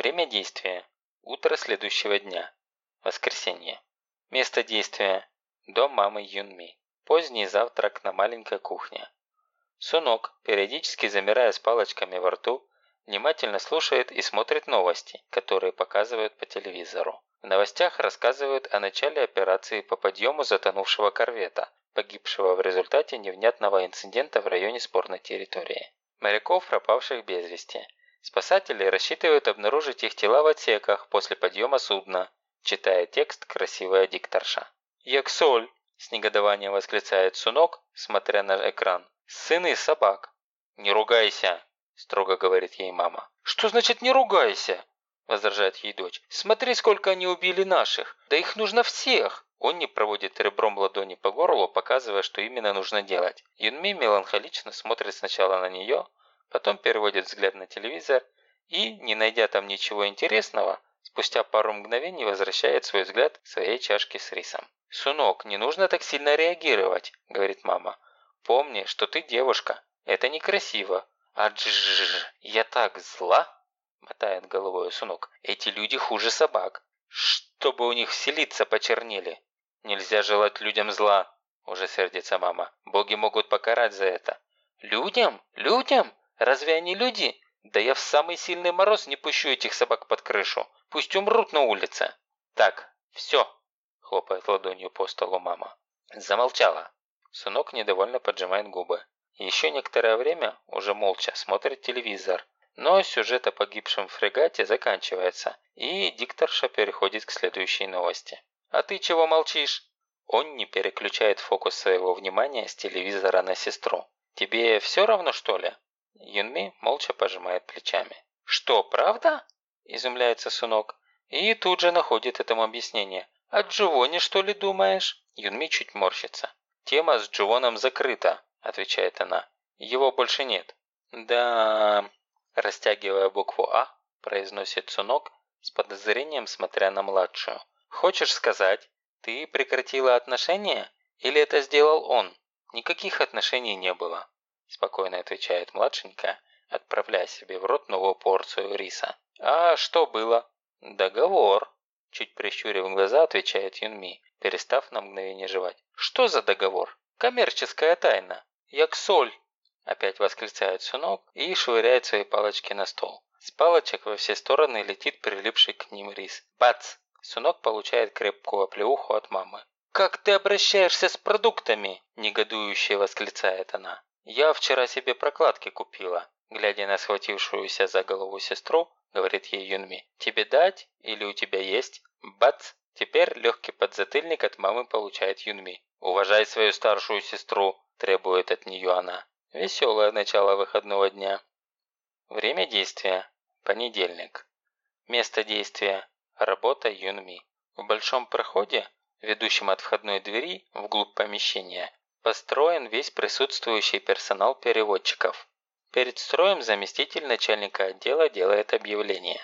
Время действия. Утро следующего дня. Воскресенье. Место действия. Дом мамы Юнми. Поздний завтрак на маленькой кухне. Сунок, периодически замирая с палочками во рту, внимательно слушает и смотрит новости, которые показывают по телевизору. В новостях рассказывают о начале операции по подъему затонувшего корвета, погибшего в результате невнятного инцидента в районе спорной территории. Моряков, пропавших без вести. Спасатели рассчитывают обнаружить их тела в отсеках после подъема судна, читая текст красивая дикторша. «Яксоль!» – с негодованием восклицает Сунок, смотря на экран. «Сыны собак!» «Не ругайся!» – строго говорит ей мама. «Что значит «не ругайся»?» – возражает ей дочь. «Смотри, сколько они убили наших! Да их нужно всех!» Он не проводит ребром ладони по горлу, показывая, что именно нужно делать. Юнми меланхолично смотрит сначала на нее, потом переводит взгляд на телевизор и, не найдя там ничего интересного, спустя пару мгновений возвращает свой взгляд к своей чашке с рисом. «Сунок, не нужно так сильно реагировать», – говорит мама. «Помни, что ты девушка. Это некрасиво. А я так зла!» – мотает головой Сунок. «Эти люди хуже собак. Чтобы у них вселиться почернели». «Нельзя желать людям зла», – уже сердится мама. «Боги могут покарать за это». «Людям? Людям? Разве они люди? Да я в самый сильный мороз не пущу этих собак под крышу. Пусть умрут на улице». «Так, все», – хлопает ладонью по столу мама. Замолчала. Сынок недовольно поджимает губы. Еще некоторое время, уже молча, смотрит телевизор. Но сюжет о погибшем фрегате заканчивается, и дикторша переходит к следующей новости. «А ты чего молчишь?» Он не переключает фокус своего внимания с телевизора на сестру. «Тебе все равно, что ли?» Юнми молча пожимает плечами. «Что, правда?» – изумляется Сунок. И тут же находит этому объяснение. «О Дживоне, что ли, думаешь?» Юнми чуть морщится. «Тема с Дживоном закрыта», – отвечает она. «Его больше нет». «Да...» – растягивая букву «А», произносит Сунок с подозрением, смотря на младшую. Хочешь сказать, ты прекратила отношения? Или это сделал он? Никаких отношений не было, спокойно отвечает младшенькая, отправляя себе в рот новую порцию риса. А что было? Договор. Чуть прищурив глаза, отвечает Юнми, перестав на мгновение жевать. Что за договор? Коммерческая тайна. Як соль. Опять восклицает Сунок и швыряет свои палочки на стол. С палочек во все стороны летит прилипший к ним рис. Бац! Сынок получает крепкую оплеуху от мамы. «Как ты обращаешься с продуктами?» – негодующе восклицает она. «Я вчера себе прокладки купила», – глядя на схватившуюся за голову сестру, говорит ей Юнми. «Тебе дать? Или у тебя есть?» Бац! Теперь легкий подзатыльник от мамы получает Юнми. «Уважай свою старшую сестру», – требует от нее она. Веселое начало выходного дня. Время действия. Понедельник. Место действия. Работа Юнми. В большом проходе, ведущем от входной двери вглубь помещения, построен весь присутствующий персонал переводчиков. Перед строем заместитель начальника отдела делает объявление.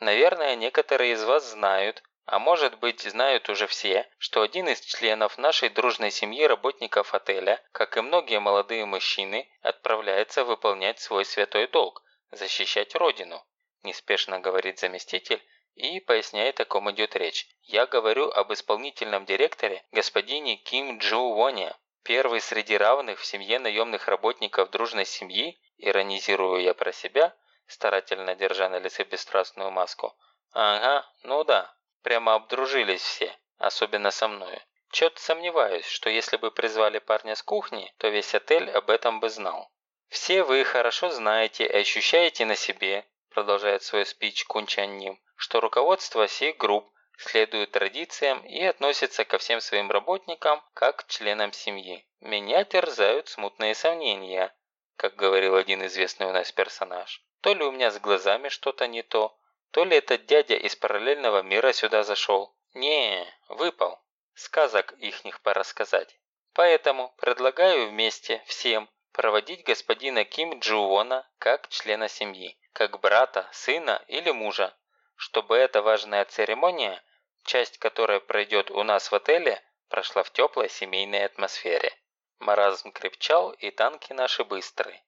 Наверное, некоторые из вас знают, а может быть знают уже все, что один из членов нашей дружной семьи работников отеля, как и многие молодые мужчины, отправляется выполнять свой святой долг – защищать родину, неспешно говорит заместитель, и поясняет, о ком идет речь. Я говорю об исполнительном директоре господине Ким Джу Воне. Первый среди равных в семье наемных работников дружной семьи, иронизирую я про себя, старательно держа на лице бесстрастную маску. Ага, ну да, прямо обдружились все, особенно со мною. Чё-то сомневаюсь, что если бы призвали парня с кухни, то весь отель об этом бы знал. Все вы хорошо знаете и ощущаете на себе, продолжает свой спич Кунчанним, что руководство сих групп следует традициям и относится ко всем своим работникам как к членам семьи. Меня терзают смутные сомнения, как говорил один известный у нас персонаж. То ли у меня с глазами что-то не то, то ли этот дядя из параллельного мира сюда зашел. Не, выпал. Сказок ихних пора сказать. Поэтому предлагаю вместе всем проводить господина Ким Джуона как члена семьи, как брата, сына или мужа, чтобы эта важная церемония, часть которой пройдет у нас в отеле, прошла в теплой семейной атмосфере. Маразм крепчал, и танки наши быстрые.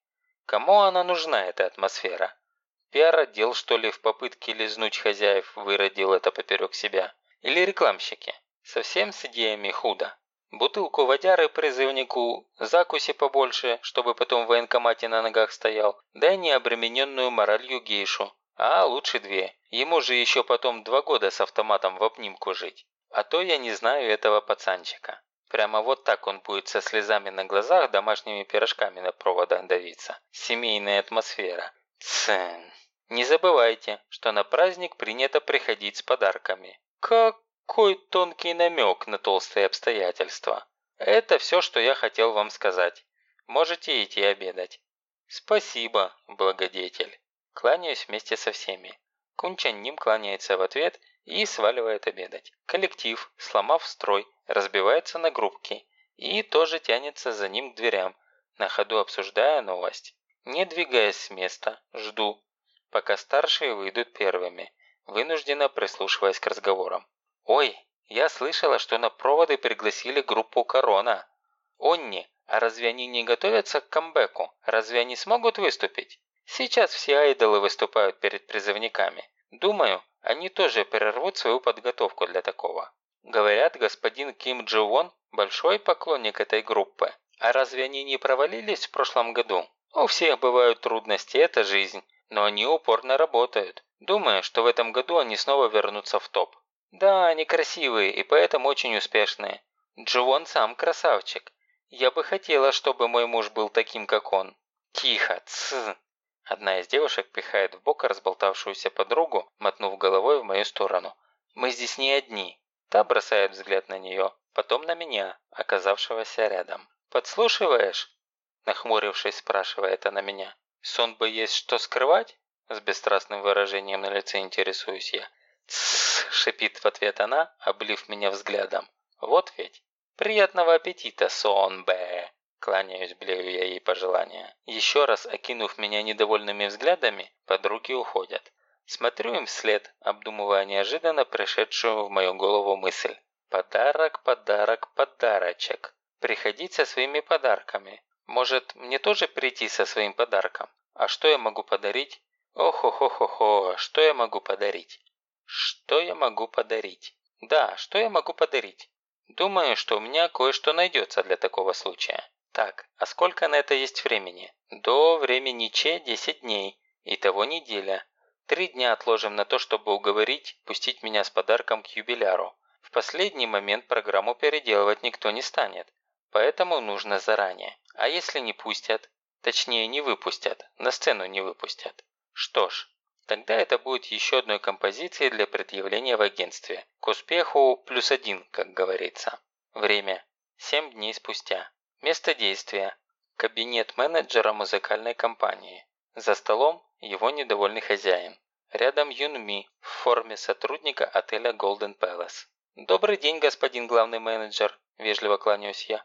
Кому она нужна, эта атмосфера? Пиар-отдел, что ли, в попытке лизнуть хозяев выродил это поперек себя? Или рекламщики? Совсем с идеями худо. Бутылку водяры призывнику, закуси побольше, чтобы потом в военкомате на ногах стоял, да и необремененную моралью гейшу. А лучше две. Ему же еще потом два года с автоматом в обнимку жить. А то я не знаю этого пацанчика. Прямо вот так он будет со слезами на глазах домашними пирожками на проводах давиться. Семейная атмосфера. Цен. Не забывайте, что на праздник принято приходить с подарками. Какой тонкий намек на толстые обстоятельства. Это все, что я хотел вам сказать. Можете идти обедать. Спасибо, благодетель. Кланяюсь вместе со всеми. Кунчан Ним кланяется в ответ и сваливает обедать. Коллектив, сломав строй, разбивается на группки и тоже тянется за ним к дверям, на ходу обсуждая новость. Не двигаясь с места, жду, пока старшие выйдут первыми, вынужденно прислушиваясь к разговорам. «Ой, я слышала, что на проводы пригласили группу «Корона». «Онни, а разве они не готовятся к камбэку? Разве они смогут выступить?» Сейчас все айдолы выступают перед призывниками. Думаю, они тоже прервут свою подготовку для такого. Говорят, господин Ким Джи Вон большой поклонник этой группы. А разве они не провалились в прошлом году? У всех бывают трудности, это жизнь. Но они упорно работают. Думаю, что в этом году они снова вернутся в топ. Да, они красивые и поэтому очень успешные. Дживон сам красавчик. Я бы хотела, чтобы мой муж был таким, как он. Тихо, тсс. Одна из девушек пихает в бок разболтавшуюся подругу, мотнув головой в мою сторону. «Мы здесь не одни». Та бросает взгляд на нее, потом на меня, оказавшегося рядом. «Подслушиваешь?» Нахмурившись, спрашивает она меня. «Сон бы есть что скрывать?» С бесстрастным выражением на лице интересуюсь я. «Тссс!» – шипит в ответ она, облив меня взглядом. «Вот ведь! Приятного аппетита, сон бе!» Кланяюсь, блею я ей пожелания. Еще раз окинув меня недовольными взглядами, подруги уходят. Смотрю им вслед, обдумывая неожиданно пришедшую в мою голову мысль. Подарок, подарок, подарочек. Приходить со своими подарками. Может, мне тоже прийти со своим подарком? А что я могу подарить? Ох-хо-хо-хо-хо, что я могу подарить? Что я могу подарить? Да, что я могу подарить? Думаю, что у меня кое-что найдется для такого случая. Так, а сколько на это есть времени? До времени Че 10 дней. Итого неделя. Три дня отложим на то, чтобы уговорить пустить меня с подарком к юбиляру. В последний момент программу переделывать никто не станет. Поэтому нужно заранее. А если не пустят? Точнее, не выпустят. На сцену не выпустят. Что ж, тогда это будет еще одной композицией для предъявления в агентстве. К успеху плюс один, как говорится. Время. Семь дней спустя. Место действия. Кабинет менеджера музыкальной компании. За столом его недовольный хозяин. Рядом Юн Ми в форме сотрудника отеля Golden Palace. «Добрый день, господин главный менеджер», – вежливо кланяюсь я.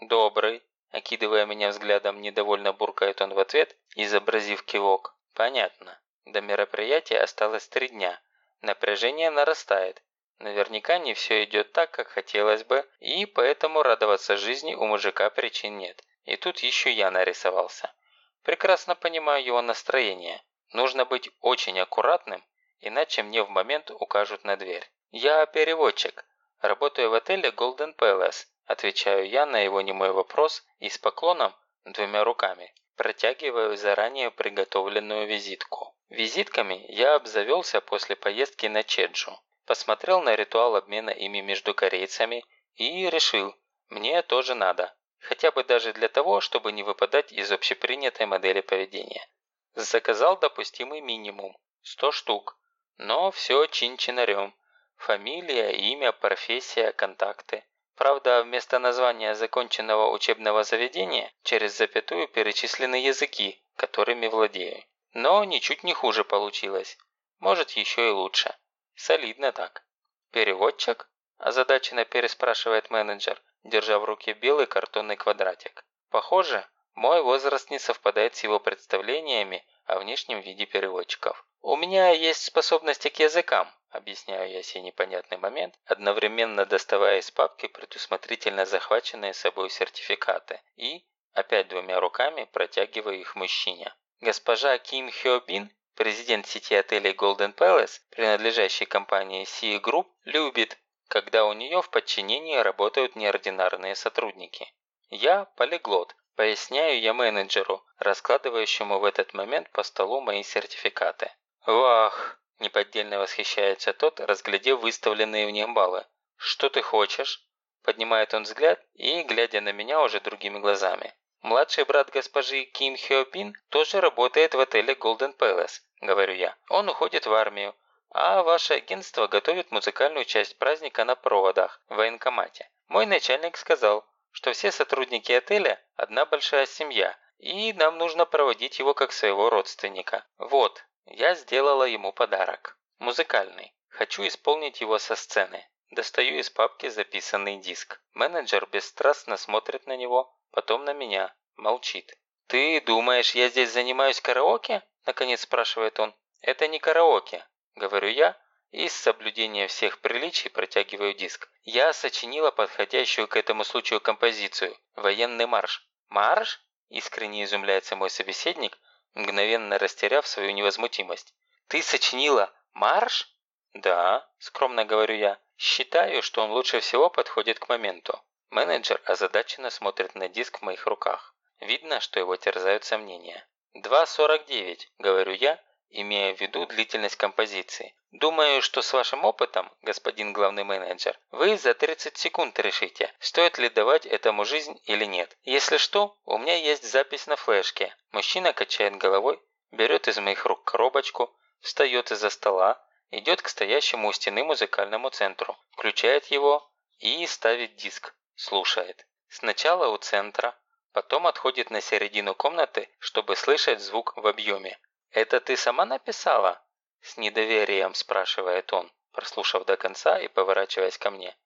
«Добрый», – окидывая меня взглядом, недовольно буркает он в ответ, изобразив кивок. «Понятно. До мероприятия осталось три дня. Напряжение нарастает. Наверняка не все идет так, как хотелось бы, и поэтому радоваться жизни у мужика причин нет. И тут еще я нарисовался. Прекрасно понимаю его настроение. Нужно быть очень аккуратным, иначе мне в момент укажут на дверь. «Я переводчик. Работаю в отеле Golden Palace», отвечаю я на его немой вопрос и с поклоном, двумя руками, протягиваю заранее приготовленную визитку. Визитками я обзавелся после поездки на Чеджу. Посмотрел на ритуал обмена ими между корейцами и решил, мне тоже надо. Хотя бы даже для того, чтобы не выпадать из общепринятой модели поведения. Заказал допустимый минимум – 100 штук. Но все чин-чинарем. Фамилия, имя, профессия, контакты. Правда, вместо названия законченного учебного заведения через запятую перечислены языки, которыми владею. Но ничуть не хуже получилось. Может, еще и лучше. Солидно так. Переводчик? Озадаченно переспрашивает менеджер, держа в руке белый картонный квадратик. Похоже, мой возраст не совпадает с его представлениями о внешнем виде переводчиков. «У меня есть способности к языкам», – объясняю я сей непонятный момент, одновременно доставая из папки предусмотрительно захваченные собой сертификаты и, опять двумя руками, протягивая их мужчине. Госпожа Ким Хё Бин президент сети отелей Golden Palace, принадлежащей компании Sea Group, любит, когда у нее в подчинении работают неординарные сотрудники. Я полиглот, поясняю я менеджеру, раскладывающему в этот момент по столу мои сертификаты. «Вах!» – неподдельно восхищается тот, разглядев выставленные в них баллы. «Что ты хочешь?» – поднимает он взгляд и, глядя на меня уже другими глазами. «Младший брат госпожи Ким Хёпин тоже работает в отеле Golden Palace», – говорю я. «Он уходит в армию, а ваше агентство готовит музыкальную часть праздника на проводах в военкомате. Мой начальник сказал, что все сотрудники отеля – одна большая семья, и нам нужно проводить его как своего родственника. Вот, я сделала ему подарок. Музыкальный. Хочу исполнить его со сцены. Достаю из папки записанный диск. Менеджер бесстрастно смотрит на него, потом на меня. Молчит. «Ты думаешь, я здесь занимаюсь караоке?» Наконец спрашивает он. «Это не караоке», говорю я, и с соблюдением всех приличий протягиваю диск. Я сочинила подходящую к этому случаю композицию «Военный марш». «Марш?» – искренне изумляется мой собеседник, мгновенно растеряв свою невозмутимость. «Ты сочинила марш?» «Да», – скромно говорю я. «Считаю, что он лучше всего подходит к моменту». Менеджер озадаченно смотрит на диск в моих руках. Видно, что его терзают сомнения. «2.49», – говорю я, имея в виду длительность композиции. Думаю, что с вашим опытом, господин главный менеджер, вы за 30 секунд решите, стоит ли давать этому жизнь или нет. Если что, у меня есть запись на флешке. Мужчина качает головой, берет из моих рук коробочку, встает из-за стола, идет к стоящему у стены музыкальному центру, включает его и ставит диск, слушает. Сначала у центра, потом отходит на середину комнаты, чтобы слышать звук в объеме. «Это ты сама написала?» С недоверием спрашивает он, прослушав до конца и поворачиваясь ко мне.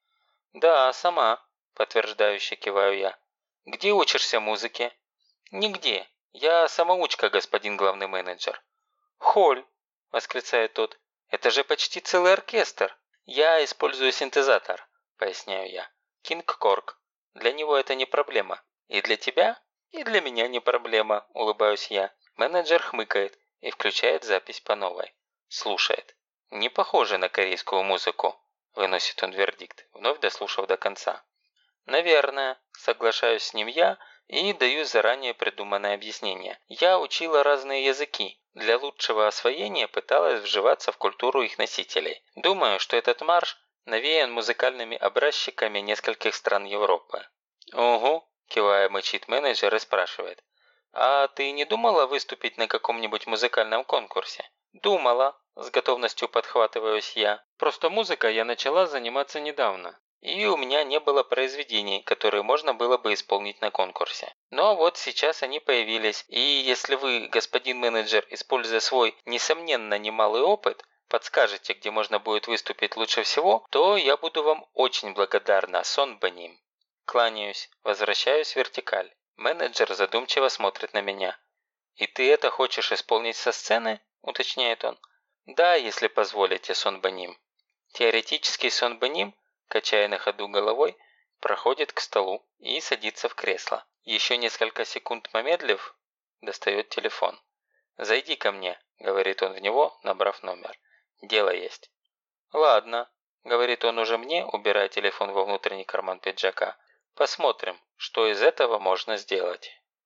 «Да, сама», – подтверждающе киваю я. «Где учишься музыке?» «Нигде. Я самоучка, господин главный менеджер». «Холь!» – восклицает тот. «Это же почти целый оркестр!» «Я использую синтезатор», – поясняю я. «Кинг Корк. Для него это не проблема. И для тебя?» «И для меня не проблема», – улыбаюсь я. Менеджер хмыкает и включает запись по новой. Слушает. «Не похоже на корейскую музыку», – выносит он вердикт, вновь дослушав до конца. «Наверное», – соглашаюсь с ним я и даю заранее придуманное объяснение. Я учила разные языки. Для лучшего освоения пыталась вживаться в культуру их носителей. Думаю, что этот марш навеян музыкальными образчиками нескольких стран Европы. «Угу», – кивая мычит менеджер и спрашивает. «А ты не думала выступить на каком-нибудь музыкальном конкурсе?» «Думала», – с готовностью подхватываюсь я. «Просто музыкой я начала заниматься недавно. И у меня не было произведений, которые можно было бы исполнить на конкурсе. Но вот сейчас они появились, и если вы, господин менеджер, используя свой, несомненно, немалый опыт, подскажете, где можно будет выступить лучше всего, то я буду вам очень благодарна, сон Баним. Кланяюсь, возвращаюсь в вертикаль. Менеджер задумчиво смотрит на меня. «И ты это хочешь исполнить со сцены?» уточняет он. «Да, если позволите, сон Баним». Теоретический сон Баним, качая на ходу головой, проходит к столу и садится в кресло. Еще несколько секунд помедлив, достает телефон. «Зайди ко мне», – говорит он в него, набрав номер. «Дело есть». «Ладно», – говорит он уже мне, убирая телефон во внутренний карман пиджака. «Посмотрим, что из этого можно сделать».